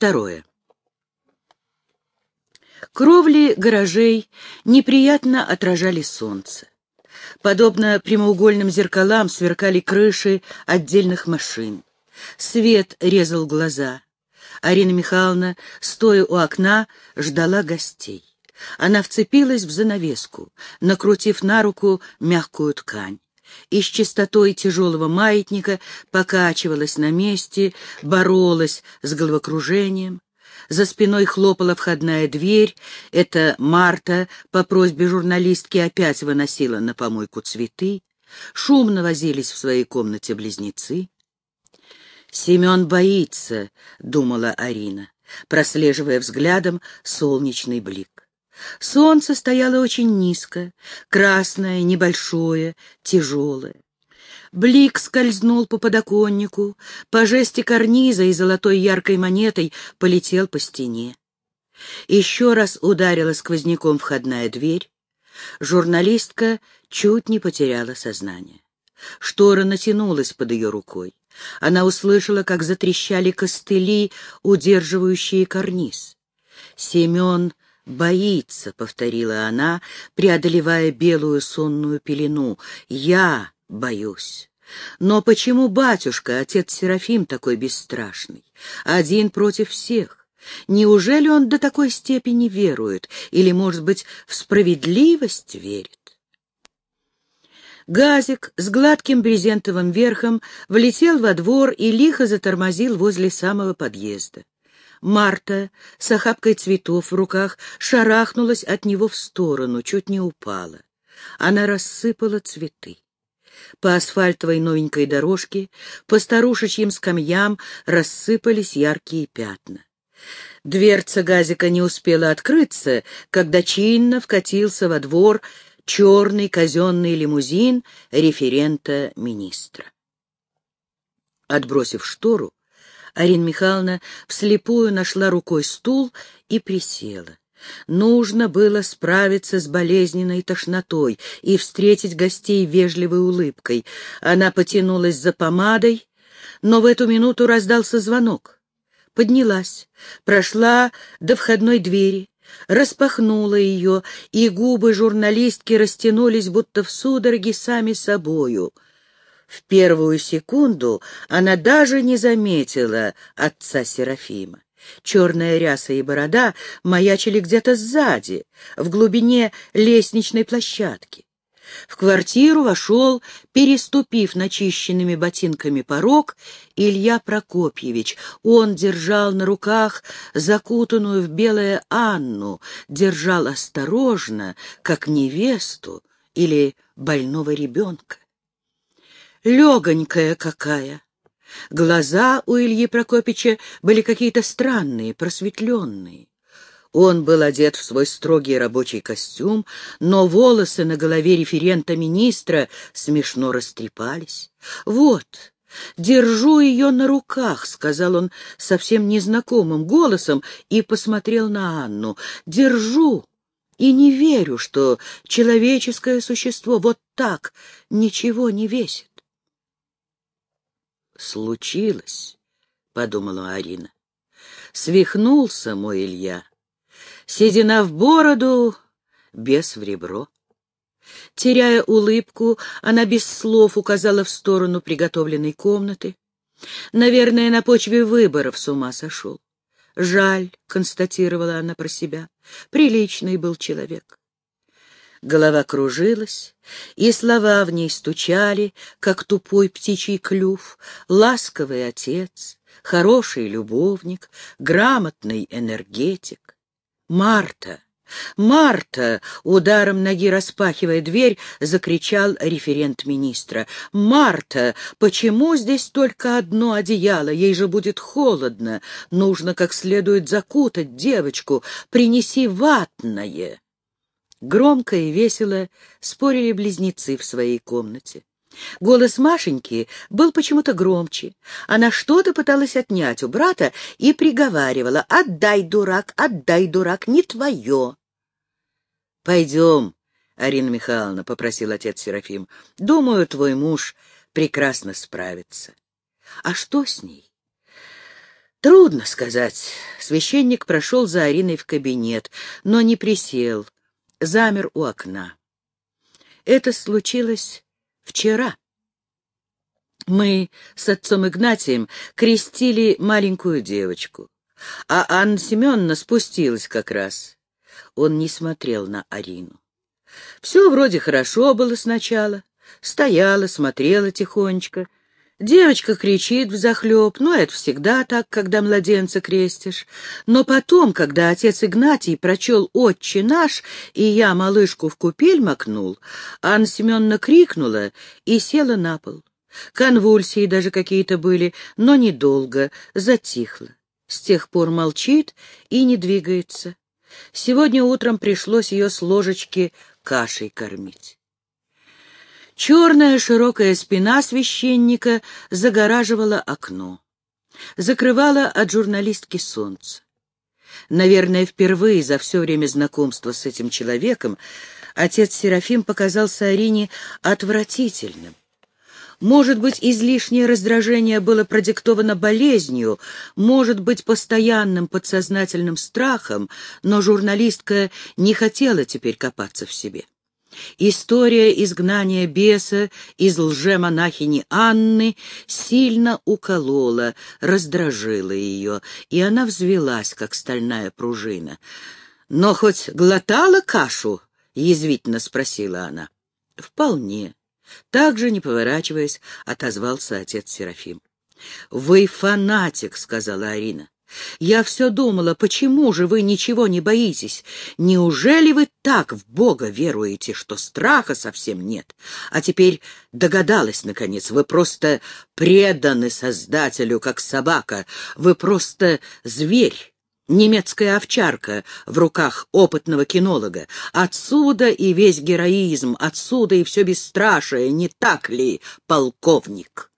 Второе. Кровли гаражей неприятно отражали солнце. Подобно прямоугольным зеркалам сверкали крыши отдельных машин. Свет резал глаза. Арина Михайловна, стоя у окна, ждала гостей. Она вцепилась в занавеску, накрутив на руку мягкую ткань и с чистотой тяжелого маятника покачивалась на месте, боролась с головокружением. За спиной хлопала входная дверь. Это Марта по просьбе журналистки опять выносила на помойку цветы. Шумно возились в своей комнате близнецы. «Семен боится», — думала Арина, прослеживая взглядом солнечный блик. Солнце стояло очень низко, красное, небольшое, тяжелое. Блик скользнул по подоконнику, по жести карниза и золотой яркой монетой полетел по стене. Еще раз ударила сквозняком входная дверь. Журналистка чуть не потеряла сознание. Штора натянулась под ее рукой. Она услышала, как затрещали костыли, удерживающие карниз. Семен «Боится», — повторила она, преодолевая белую сонную пелену. «Я боюсь». Но почему батюшка, отец Серафим, такой бесстрашный? Один против всех. Неужели он до такой степени верует? Или, может быть, в справедливость верит? Газик с гладким брезентовым верхом влетел во двор и лихо затормозил возле самого подъезда. Марта с охапкой цветов в руках шарахнулась от него в сторону, чуть не упала. Она рассыпала цветы. По асфальтовой новенькой дорожке, по старушечьим скамьям рассыпались яркие пятна. Дверца газика не успела открыться, когда чинно вкатился во двор черный казенный лимузин референта министра. Отбросив штору, Арина Михайловна вслепую нашла рукой стул и присела. Нужно было справиться с болезненной тошнотой и встретить гостей вежливой улыбкой. Она потянулась за помадой, но в эту минуту раздался звонок. Поднялась, прошла до входной двери, распахнула ее, и губы журналистки растянулись, будто в судороге сами собою — в первую секунду она даже не заметила отца Серафима. Черная ряса и борода маячили где-то сзади, в глубине лестничной площадки. В квартиру вошел, переступив начищенными ботинками порог, Илья Прокопьевич. Он держал на руках закутанную в белое Анну, держал осторожно, как невесту или больного ребенка легонькая какая. Глаза у Ильи Прокопича были какие-то странные, просветленные. Он был одет в свой строгий рабочий костюм, но волосы на голове референта министра смешно растрепались. «Вот, держу ее на руках», — сказал он совсем незнакомым голосом и посмотрел на Анну. «Держу и не верю, что человеческое существо вот так ничего не весит случилось, — подумала Арина. Свихнулся мой Илья. Седина в бороду, без в ребро. Теряя улыбку, она без слов указала в сторону приготовленной комнаты. Наверное, на почве выборов с ума сошел. Жаль, — констатировала она про себя, — приличный был человек. Голова кружилась, и слова в ней стучали, как тупой птичий клюв, ласковый отец, хороший любовник, грамотный энергетик. Марта! «Марта!» — ударом ноги распахивая дверь, закричал референт министра. «Марта! Почему здесь только одно одеяло? Ей же будет холодно. Нужно как следует закутать девочку. Принеси ватное!» Громко и весело спорили близнецы в своей комнате. Голос Машеньки был почему-то громче. Она что-то пыталась отнять у брата и приговаривала «Отдай, дурак, отдай, дурак, не твое». «Пойдем, Арина Михайловна», — попросил отец Серафим. «Думаю, твой муж прекрасно справится». «А что с ней?» Трудно сказать. Священник прошел за Ариной в кабинет, но не присел, замер у окна. Это случилось вчера. Мы с отцом Игнатием крестили маленькую девочку, а Анна Семеновна спустилась как раз. Он не смотрел на Арину. Все вроде хорошо было сначала. Стояла, смотрела тихонечко. Девочка кричит взахлеб, ну, это всегда так, когда младенца крестишь. Но потом, когда отец Игнатий прочел «Отче наш», и я малышку в купель макнул, Анна Семеновна крикнула и села на пол. Конвульсии даже какие-то были, но недолго, затихла. С тех пор молчит и не двигается. Сегодня утром пришлось ее с ложечки кашей кормить. Черная широкая спина священника загораживала окно, закрывала от журналистки солнце. Наверное, впервые за все время знакомства с этим человеком отец Серафим показался Арине отвратительным. Может быть, излишнее раздражение было продиктовано болезнью, может быть, постоянным подсознательным страхом, но журналистка не хотела теперь копаться в себе. История изгнания беса из лжемонахини Анны сильно уколола, раздражила ее, и она взвелась, как стальная пружина. «Но хоть глотала кашу?» — язвительно спросила она. «Вполне». Также, не поворачиваясь, отозвался отец Серафим. «Вы фанатик», — сказала Арина. «Я все думала, почему же вы ничего не боитесь? Неужели вы так в Бога веруете, что страха совсем нет? А теперь догадалась, наконец, вы просто преданы Создателю, как собака, вы просто зверь» немецкая овчарка в руках опытного кинолога. Отсюда и весь героизм, отсюда и все бесстрашие, не так ли, полковник?